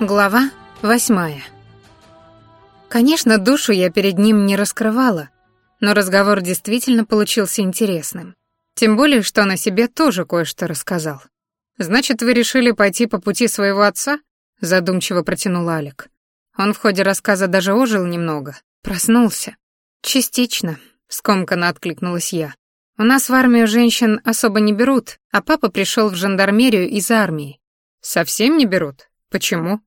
Глава восьмая. Конечно, душу я перед ним не раскрывала, но разговор действительно получился интересным. Тем более, что он о себе тоже кое-что рассказал. «Значит, вы решили пойти по пути своего отца?» — задумчиво протянул Алик. Он в ходе рассказа даже ожил немного, проснулся. «Частично», — скомканно откликнулась я. «У нас в армию женщин особо не берут, а папа пришел в жандармерию из армии». «Совсем не берут? Почему?»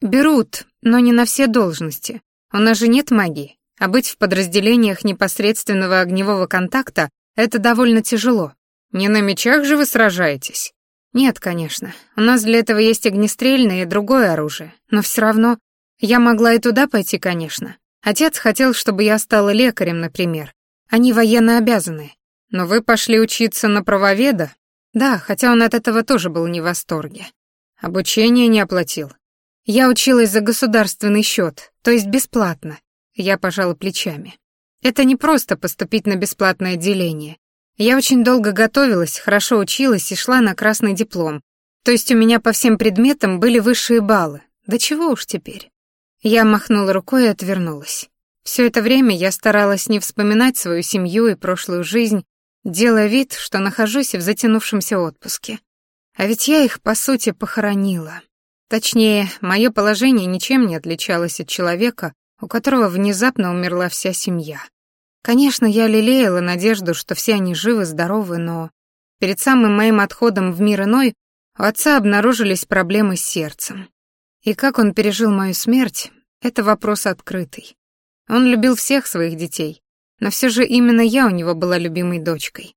Берут, но не на все должности. У нас же нет магии, а быть в подразделениях непосредственного огневого контакта — это довольно тяжело. Не на мечах же вы сражаетесь? Нет, конечно. У нас для этого есть огнестрельное и другое оружие. Но все равно я могла и туда пойти, конечно. Отец хотел, чтобы я стала лекарем, например. Они военно обязаны. Но вы пошли учиться на правоведа? Да, хотя он от этого тоже был не в восторге. Обучение не оплатил. Я училась за государственный счет, то есть бесплатно. Я пожала плечами. Это не просто поступить на бесплатное отделение. Я очень долго готовилась, хорошо училась и шла на красный диплом. То есть у меня по всем предметам были высшие баллы. Да чего уж теперь. Я махнула рукой и отвернулась. Все это время я старалась не вспоминать свою семью и прошлую жизнь, делая вид, что нахожусь в затянувшемся отпуске. А ведь я их, по сути, похоронила. Точнее, мое положение ничем не отличалось от человека, у которого внезапно умерла вся семья. Конечно, я лелеяла надежду, что все они живы, здоровы, но перед самым моим отходом в мир иной у отца обнаружились проблемы с сердцем. И как он пережил мою смерть, это вопрос открытый. Он любил всех своих детей, но все же именно я у него была любимой дочкой.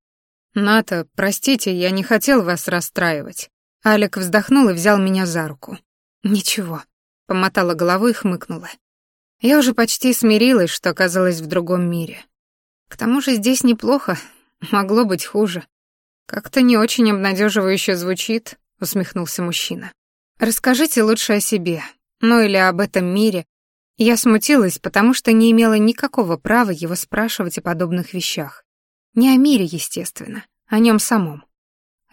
«Ната, простите, я не хотел вас расстраивать. Алик вздохнул и взял меня за руку. «Ничего», — помотала головой и хмыкнула. Я уже почти смирилась, что оказалась в другом мире. К тому же здесь неплохо, могло быть хуже. Как-то не очень обнадеживающе звучит, усмехнулся мужчина. Расскажите лучше о себе, ну или об этом мире. Я смутилась, потому что не имела никакого права его спрашивать о подобных вещах. Не о мире, естественно, о нем самом.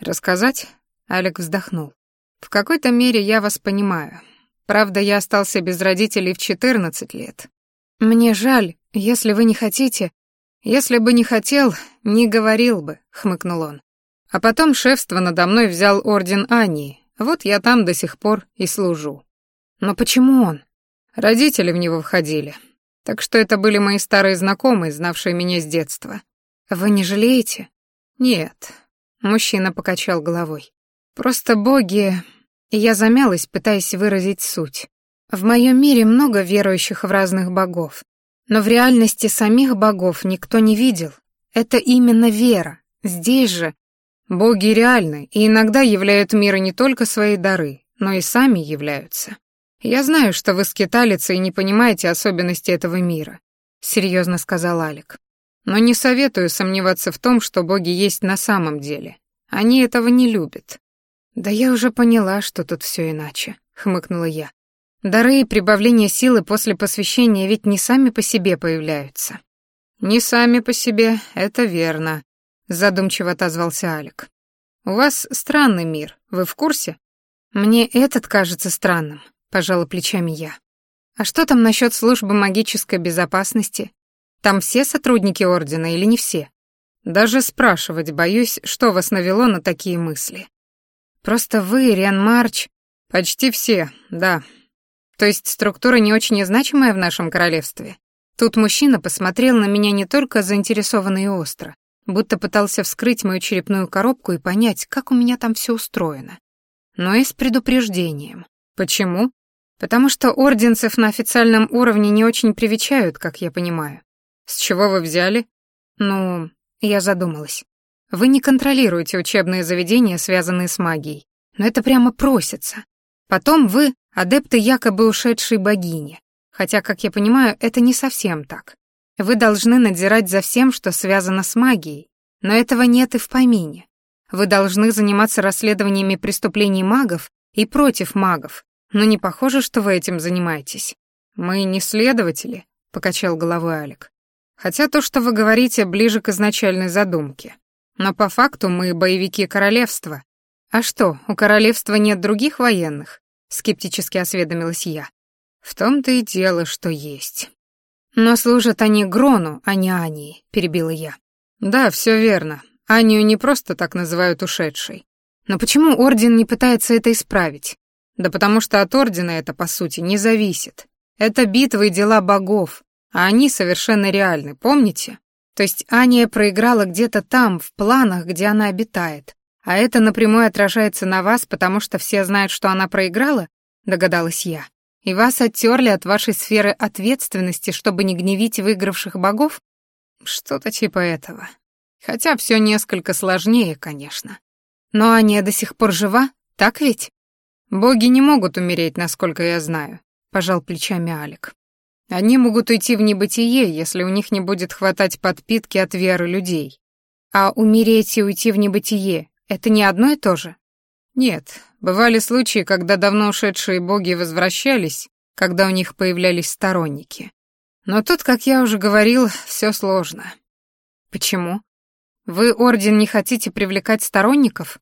Рассказать? Алек вздохнул. «В какой-то мере я вас понимаю. Правда, я остался без родителей в 14 лет. Мне жаль, если вы не хотите...» «Если бы не хотел, не говорил бы», — хмыкнул он. А потом шефство надо мной взял орден Ании. Вот я там до сих пор и служу. Но почему он? Родители в него входили. Так что это были мои старые знакомые, знавшие меня с детства. Вы не жалеете? Нет. Мужчина покачал головой. Просто боги... Я замялась, пытаясь выразить суть. В моем мире много верующих в разных богов. Но в реальности самих богов никто не видел. Это именно вера. Здесь же боги реальны и иногда являют миру не только свои дары, но и сами являются. Я знаю, что вы скиталец и не понимаете особенности этого мира, серьезно сказал Алик. Но не советую сомневаться в том, что боги есть на самом деле. Они этого не любят. «Да я уже поняла, что тут все иначе», — хмыкнула я. «Дары и прибавление силы после посвящения ведь не сами по себе появляются». «Не сами по себе, это верно», — задумчиво отозвался Алик. «У вас странный мир, вы в курсе?» «Мне этот кажется странным», — пожала плечами я. «А что там насчет службы магической безопасности? Там все сотрудники Ордена или не все?» «Даже спрашивать боюсь, что вас навело на такие мысли». Просто вы, Риан Марч, почти все, да. То есть структура не очень значимая в нашем королевстве. Тут мужчина посмотрел на меня не только заинтересованно и остро, будто пытался вскрыть мою черепную коробку и понять, как у меня там все устроено. Но и с предупреждением. Почему? Потому что орденцев на официальном уровне не очень привечают, как я понимаю. С чего вы взяли? Ну, я задумалась. Вы не контролируете учебные заведения, связанные с магией, но это прямо просится. Потом вы адепты якобы ушедшей богини, хотя, как я понимаю, это не совсем так. Вы должны надзирать за всем, что связано с магией, но этого нет и в помине. Вы должны заниматься расследованиями преступлений магов и против магов, но не похоже, что вы этим занимаетесь. Мы не следователи, покачал головой Алик. Хотя то, что вы говорите, ближе к изначальной задумке. Но по факту мы боевики королевства. А что, у королевства нет других военных? скептически осведомилась я. В том-то и дело, что есть. Но служат они Грону, а не Ании, перебила я. Да, все верно. Анию не просто так называют ушедшей. Но почему Орден не пытается это исправить? Да потому что от Ордена это, по сути, не зависит. Это битвы и дела богов, а они совершенно реальны, помните? То есть Ания проиграла где-то там, в планах, где она обитает. А это напрямую отражается на вас, потому что все знают, что она проиграла? Догадалась я. И вас оттерли от вашей сферы ответственности, чтобы не гневить выигравших богов? Что-то типа этого. Хотя все несколько сложнее, конечно. Но Ания до сих пор жива, так ведь? Боги не могут умереть, насколько я знаю, пожал плечами Алик. Они могут уйти в небытие, если у них не будет хватать подпитки от веры людей. А умереть и уйти в небытие — это не одно и то же? Нет, бывали случаи, когда давно ушедшие боги возвращались, когда у них появлялись сторонники. Но тут, как я уже говорил, все сложно. Почему? Вы, Орден, не хотите привлекать сторонников?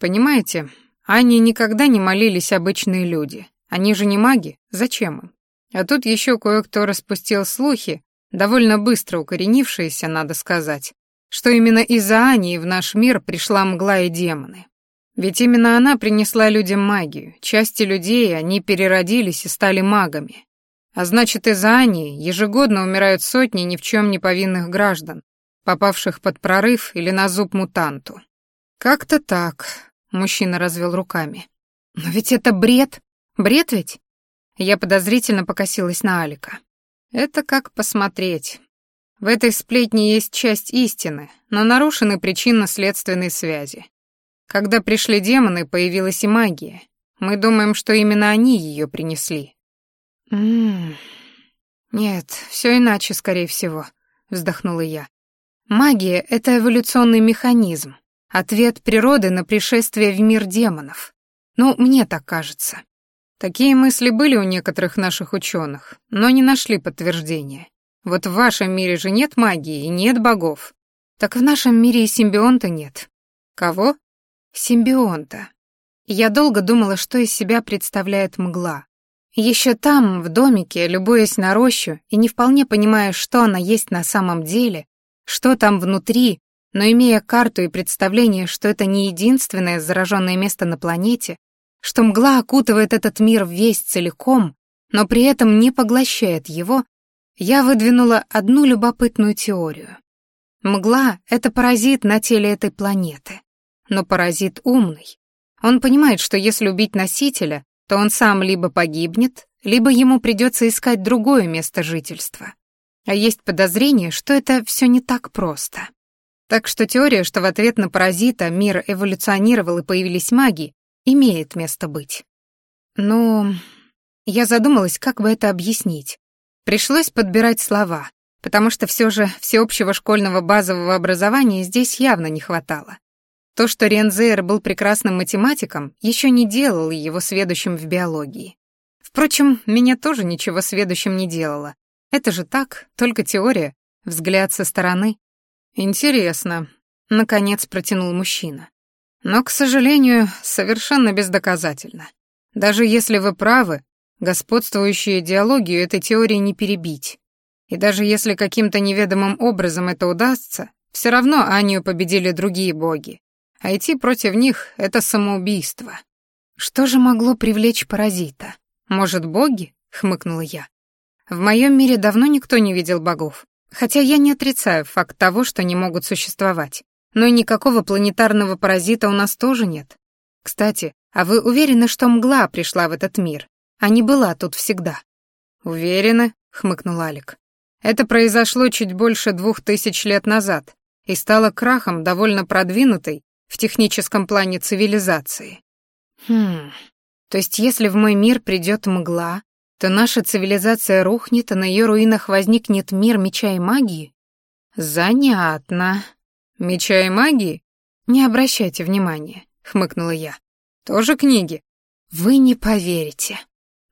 Понимаете, они никогда не молились обычные люди. Они же не маги, зачем им? А тут еще кое-кто распустил слухи, довольно быстро укоренившиеся, надо сказать, что именно из-за Ани в наш мир пришла мгла и демоны. Ведь именно она принесла людям магию. Части людей, они переродились и стали магами. А значит, из-за Ани ежегодно умирают сотни ни в чем не повинных граждан, попавших под прорыв или на зуб мутанту. Как-то так, мужчина развел руками. Но ведь это бред. Бред ведь? Я подозрительно покосилась на Алика. Это как посмотреть. В этой сплетне есть часть истины, но нарушены причинно-следственные связи. Когда пришли демоны, появилась и магия. Мы думаем, что именно они ее принесли. М Нет, все иначе, скорее всего, вздохнула я. Магия — это эволюционный механизм, ответ природы на пришествие в мир демонов. Ну, мне так кажется. Такие мысли были у некоторых наших ученых, но не нашли подтверждения. Вот в вашем мире же нет магии и нет богов. Так в нашем мире и симбионта нет. Кого? Симбионта. Я долго думала, что из себя представляет мгла. Еще там, в домике, любуясь на рощу и не вполне понимая, что она есть на самом деле, что там внутри, но имея карту и представление, что это не единственное зараженное место на планете, что мгла окутывает этот мир весь целиком, но при этом не поглощает его, я выдвинула одну любопытную теорию. Мгла — это паразит на теле этой планеты. Но паразит умный. Он понимает, что если убить носителя, то он сам либо погибнет, либо ему придется искать другое место жительства. А есть подозрение, что это все не так просто. Так что теория, что в ответ на паразита мир эволюционировал и появились маги, имеет место быть. Но я задумалась, как бы это объяснить. Пришлось подбирать слова, потому что все же всеобщего школьного базового образования здесь явно не хватало. То, что Рензейр был прекрасным математиком, еще не делало его сведущим в биологии. Впрочем, меня тоже ничего сведущим не делало, это же так, только теория, взгляд со стороны. Интересно, наконец протянул мужчина. Но, к сожалению, совершенно бездоказательно. Даже если вы правы, господствующую идеологию этой теории не перебить. И даже если каким-то неведомым образом это удастся, все равно Анию победили другие боги. А идти против них — это самоубийство. Что же могло привлечь паразита? Может, боги? — хмыкнула я. В моем мире давно никто не видел богов. Хотя я не отрицаю факт того, что они могут существовать. Но и никакого планетарного паразита у нас тоже нет. Кстати, а вы уверены, что мгла пришла в этот мир, а не была тут всегда? Уверены, хмыкнул Алик. Это произошло чуть больше двух тысяч лет назад и стало крахом довольно продвинутой в техническом плане цивилизации. Хм, то есть если в мой мир придет мгла, то наша цивилизация рухнет, а на ее руинах возникнет мир меча и магии? Занятно. Меча и магии? Не обращайте внимания, хмыкнула я. Тоже книги? Вы не поверите.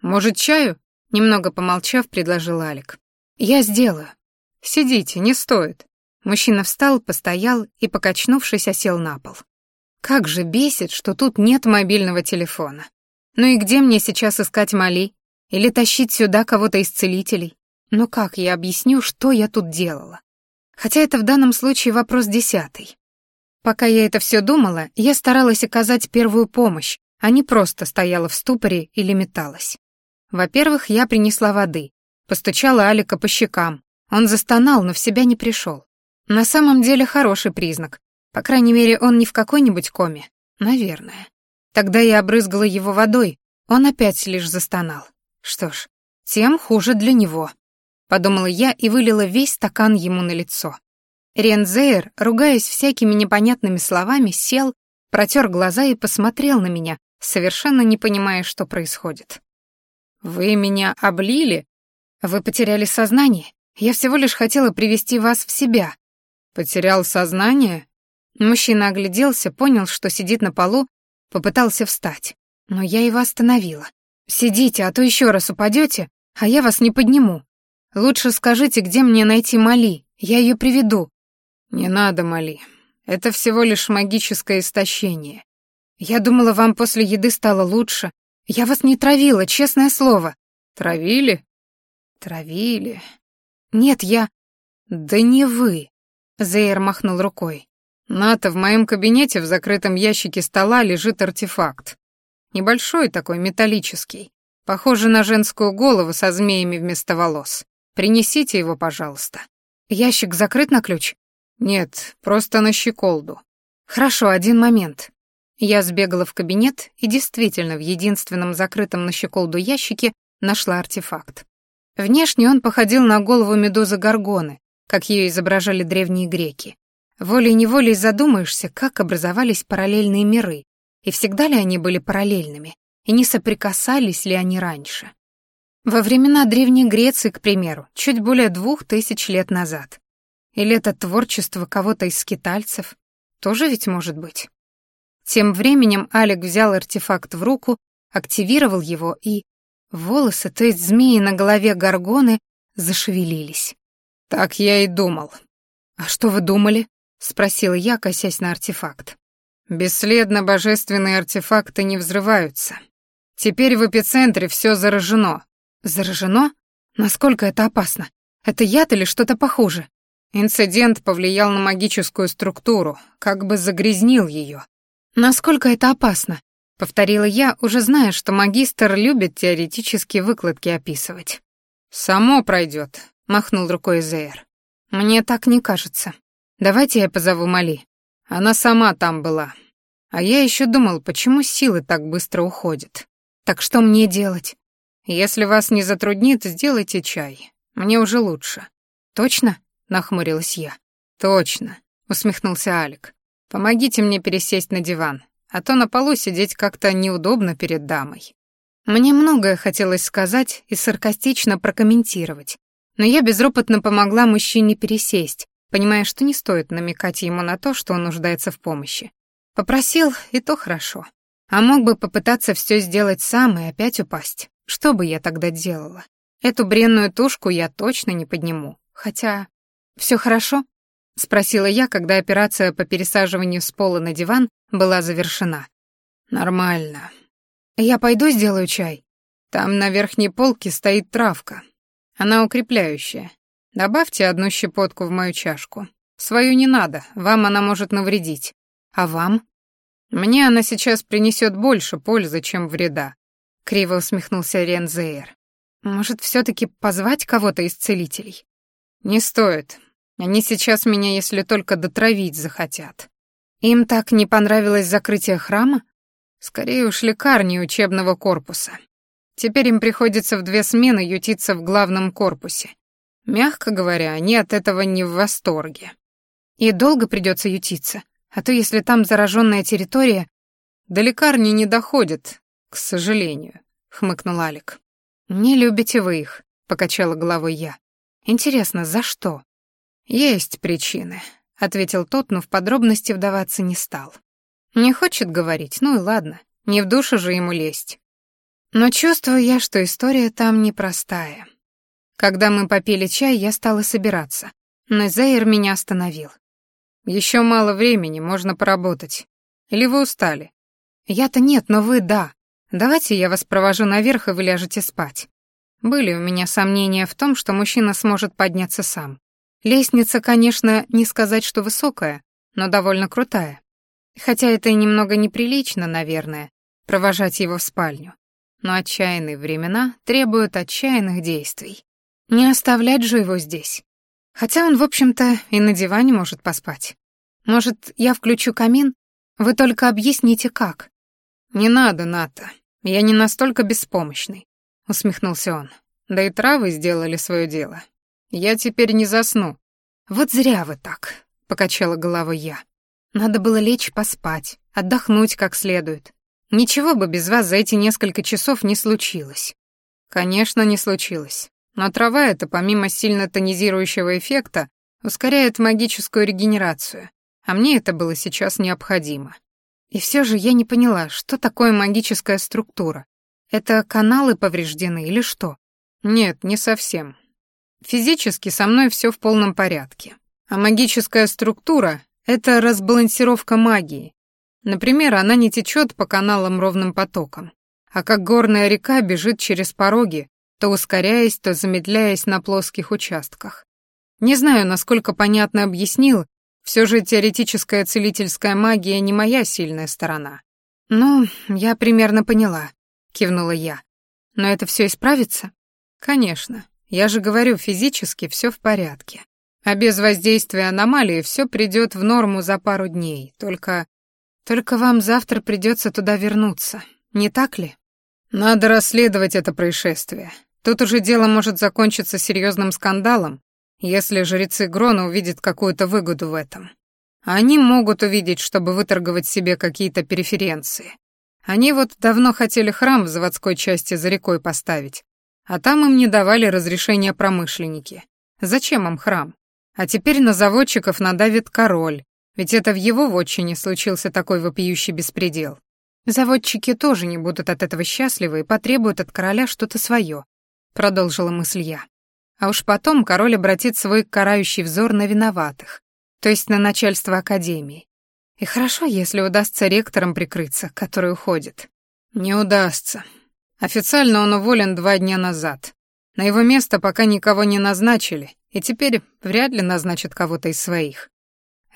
Может, чаю? Немного помолчав, предложил Алик. Я сделаю. Сидите, не стоит. Мужчина встал, постоял и, покачнувшись, осел на пол. Как же бесит, что тут нет мобильного телефона. Ну и где мне сейчас искать Мали? Или тащить сюда кого-то из целителей? Ну как я объясню, что я тут делала? Хотя это в данном случае вопрос десятый. Пока я это все думала, я старалась оказать первую помощь, а не просто стояла в ступоре или металась. Во-первых, я принесла воды, постучала Алика по щекам. Он застонал, но в себя не пришел. На самом деле хороший признак. По крайней мере, он не в какой-нибудь коме. Наверное. Тогда я обрызгала его водой, он опять лишь застонал. Что ж, тем хуже для него подумала я и вылила весь стакан ему на лицо. Рензейр, ругаясь всякими непонятными словами, сел, протер глаза и посмотрел на меня, совершенно не понимая, что происходит. «Вы меня облили? Вы потеряли сознание? Я всего лишь хотела привести вас в себя». «Потерял сознание?» Мужчина огляделся, понял, что сидит на полу, попытался встать. Но я его остановила. «Сидите, а то еще раз упадете, а я вас не подниму. Лучше скажите, где мне найти Мали, я ее приведу». «Не надо, Мали. Это всего лишь магическое истощение. Я думала, вам после еды стало лучше. Я вас не травила, честное слово». «Травили?» «Травили. Нет, я...» «Да не вы», — Зейр махнул рукой. «Ната, в моем кабинете в закрытом ящике стола лежит артефакт. Небольшой такой, металлический. Похоже на женскую голову со змеями вместо волос. Принесите его, пожалуйста. Ящик закрыт на ключ? Нет, просто на щеколду. Хорошо, один момент. Я сбегала в кабинет и действительно в единственном закрытом на щеколду ящике нашла артефакт. Внешне он походил на голову медузы Горгоны, как ее изображали древние греки. Волей-неволей задумаешься, как образовались параллельные миры, и всегда ли они были параллельными, и не соприкасались ли они раньше. Во времена Древней Греции, к примеру, чуть более двух тысяч лет назад. Или это творчество кого-то из скитальцев? Тоже ведь может быть. Тем временем Алик взял артефакт в руку, активировал его, и волосы, то есть змеи на голове Гаргоны, зашевелились. «Так я и думал». «А что вы думали?» — спросила я, косясь на артефакт. «Бесследно божественные артефакты не взрываются. Теперь в эпицентре все заражено, Заражено? Насколько это опасно? Это яд или что-то похуже? Инцидент повлиял на магическую структуру, как бы загрязнил ее. Насколько это опасно? Повторила я, уже зная, что магистр любит теоретические выкладки описывать. «Само пройдет», — махнул рукой Зейр. «Мне так не кажется. Давайте я позову Мали. Она сама там была. А я еще думал, почему силы так быстро уходят. Так что мне делать? Если вас не затруднит, сделайте чай. Мне уже лучше. Точно? нахмурилась я. Точно, усмехнулся Алик. Помогите мне пересесть на диван, а то на полу сидеть как-то неудобно перед дамой. Мне многое хотелось сказать и саркастично прокомментировать, но я безропотно помогла мужчине пересесть, понимая, что не стоит намекать ему на то, что он нуждается в помощи. Попросил, и то хорошо. А мог бы попытаться все сделать сам и опять упасть. Что бы я тогда делала? Эту бренную тушку я точно не подниму. Хотя... все хорошо?» — спросила я, когда операция по пересаживанию с пола на диван была завершена. «Нормально. Я пойду сделаю чай. Там на верхней полке стоит травка. Она укрепляющая. Добавьте одну щепотку в мою чашку. Свою не надо, вам она может навредить. А вам? Мне она сейчас принесет больше пользы, чем вреда. — криво усмехнулся Рензейр. «Может, все-таки позвать кого-то из целителей?» «Не стоит. Они сейчас меня, если только дотравить захотят. Им так не понравилось закрытие храма? Скорее уж лекарни учебного корпуса. Теперь им приходится в две смены ютиться в главном корпусе. Мягко говоря, они от этого не в восторге. И долго придется ютиться, а то если там зараженная территория... До лекарни не доходит, «К сожалению», — хмыкнул Алик. «Не любите вы их», — покачала головой я. «Интересно, за что?» «Есть причины», — ответил тот, но в подробности вдаваться не стал. «Не хочет говорить, ну и ладно, не в душу же ему лезть». Но чувствую я, что история там непростая. Когда мы попили чай, я стала собираться, но Зейр меня остановил. «Еще мало времени, можно поработать. Или вы устали?» «Я-то нет, но вы — да. Давайте я вас провожу наверх, и вы ляжете спать. Были у меня сомнения в том, что мужчина сможет подняться сам. Лестница, конечно, не сказать, что высокая, но довольно крутая. Хотя это и немного неприлично, наверное, провожать его в спальню. Но отчаянные времена требуют отчаянных действий. Не оставлять же его здесь. Хотя он, в общем-то, и на диване может поспать. Может, я включу камин? Вы только объясните, как. Не надо, Ната. Я не настолько беспомощный, усмехнулся он. Да и травы сделали свое дело. Я теперь не засну. Вот зря вы так, покачала головой я. Надо было лечь поспать, отдохнуть как следует. Ничего бы без вас за эти несколько часов не случилось. Конечно, не случилось. Но трава эта, помимо сильно тонизирующего эффекта, ускоряет магическую регенерацию, а мне это было сейчас необходимо. И все же я не поняла, что такое магическая структура. Это каналы повреждены или что? Нет, не совсем. Физически со мной все в полном порядке. А магическая структура — это разбалансировка магии. Например, она не течет по каналам ровным потоком, а как горная река бежит через пороги, то ускоряясь, то замедляясь на плоских участках. Не знаю, насколько понятно объяснил, все же теоретическая целительская магия не моя сильная сторона. «Ну, я примерно поняла», — кивнула я. «Но это все исправится?» «Конечно. Я же говорю, физически все в порядке. А без воздействия аномалии все придет в норму за пару дней. Только... Только вам завтра придется туда вернуться, не так ли?» «Надо расследовать это происшествие. Тут уже дело может закончиться серьезным скандалом, если жрецы Грона увидят какую-то выгоду в этом. Они могут увидеть, чтобы выторговать себе какие-то преференции. Они вот давно хотели храм в заводской части за рекой поставить, а там им не давали разрешения промышленники. Зачем им храм? А теперь на заводчиков надавит король, ведь это в его вотчине случился такой вопиющий беспредел. Заводчики тоже не будут от этого счастливы и потребуют от короля что-то свое, продолжила мысль я. А уж потом король обратит свой карающий взор на виноватых, то есть на начальство академии. И хорошо, если удастся ректором прикрыться, который уходит. Не удастся. Официально он уволен два дня назад. На его место пока никого не назначили, и теперь вряд ли назначат кого-то из своих.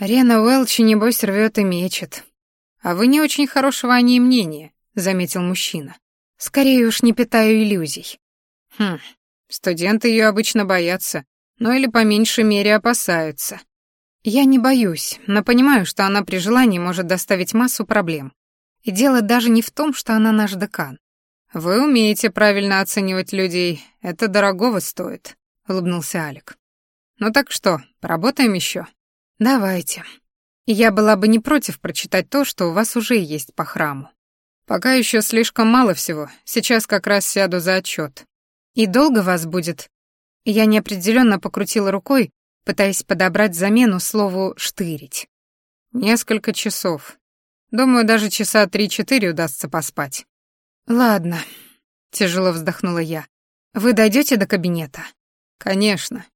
Рена Уэлчи, небось, рвет и мечет. А вы не очень хорошего о ней мнения, заметил мужчина. Скорее уж не питаю иллюзий. Хм, студенты ее обычно боятся, но или по меньшей мере опасаются. Я не боюсь, но понимаю, что она при желании может доставить массу проблем. И дело даже не в том, что она наш декан. Вы умеете правильно оценивать людей, это дорогого стоит, улыбнулся Алик. Ну так что, поработаем еще? Давайте. Я была бы не против прочитать то, что у вас уже есть по храму. Пока еще слишком мало всего, сейчас как раз сяду за отчет. «И долго вас будет?» Я неопределенно покрутила рукой, пытаясь подобрать замену слову «штырить». «Несколько часов. Думаю, даже часа три-четыре удастся поспать». «Ладно», — тяжело вздохнула я. «Вы дойдете до кабинета?» «Конечно».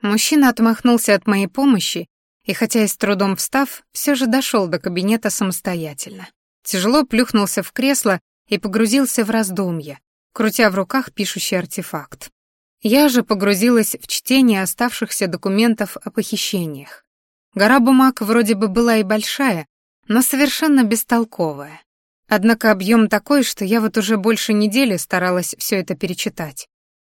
Мужчина отмахнулся от моей помощи и, хотя и с трудом встав, все же дошел до кабинета самостоятельно. Тяжело плюхнулся в кресло и погрузился в раздумья, крутя в руках пишущий артефакт. Я же погрузилась в чтение оставшихся документов о похищениях. Гора бумаг вроде бы была и большая, но совершенно бестолковая. Однако объем такой, что я вот уже больше недели старалась все это перечитать.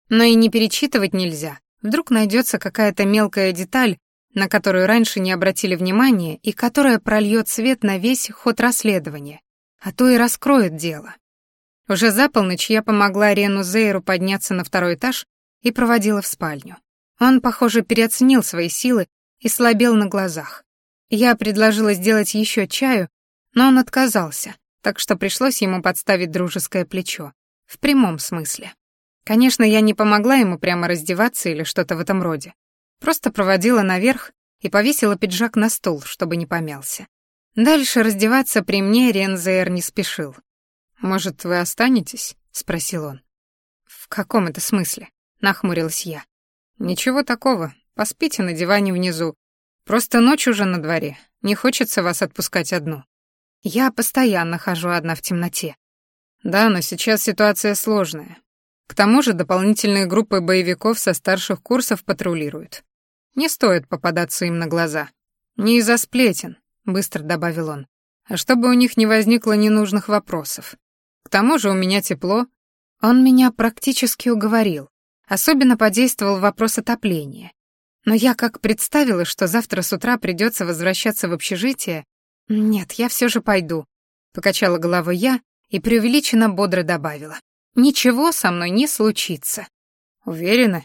Но и не перечитывать нельзя. Вдруг найдется какая-то мелкая деталь, на которую раньше не обратили внимания и которая прольет свет на весь ход расследования, а то и раскроет дело. Уже за полночь я помогла Рену Зейру подняться на второй этаж и проводила в спальню. Он, похоже, переоценил свои силы и слабел на глазах. Я предложила сделать еще чаю, но он отказался, так что пришлось ему подставить дружеское плечо. В прямом смысле. Конечно, я не помогла ему прямо раздеваться или что-то в этом роде. Просто проводила наверх и повесила пиджак на стул, чтобы не помялся. Дальше раздеваться при мне Рензейр не спешил. «Может, вы останетесь?» — спросил он. «В каком это смысле?» — нахмурилась я. «Ничего такого. Поспите на диване внизу. Просто ночь уже на дворе. Не хочется вас отпускать одну. Я постоянно хожу одна в темноте». Да, но сейчас ситуация сложная. К тому же дополнительные группы боевиков со старших курсов патрулируют. Не стоит попадаться им на глаза. Не из-за сплетен, быстро добавил он, а чтобы у них не возникло ненужных вопросов. К тому же у меня тепло. Он меня практически уговорил. Особенно подействовал вопрос отопления. Но я как представила, что завтра с утра придется возвращаться в общежитие, «Нет, я все же пойду», — покачала головой я и преувеличенно бодро добавила. «Ничего со мной не случится». «Уверена?»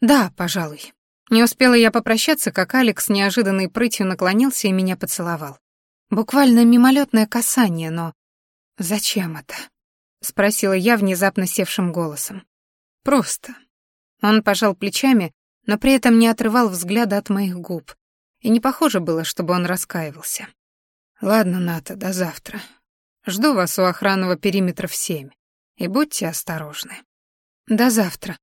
«Да, пожалуй». Не успела я попрощаться, как Алекс неожиданной прытью наклонился и меня поцеловал. Буквально мимолетное касание, но... «Зачем это?» — спросила я внезапно севшим голосом. «Просто». Он пожал плечами, но при этом не отрывал взгляда от моих губ, и не похоже было, чтобы он раскаивался. Ладно, Ната, до завтра. Жду вас у охранного периметра в семь. И будьте осторожны. До завтра.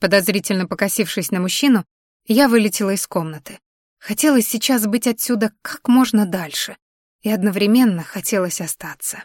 Подозрительно покосившись на мужчину, я вылетела из комнаты. Хотелось сейчас быть отсюда как можно дальше, и одновременно хотелось остаться.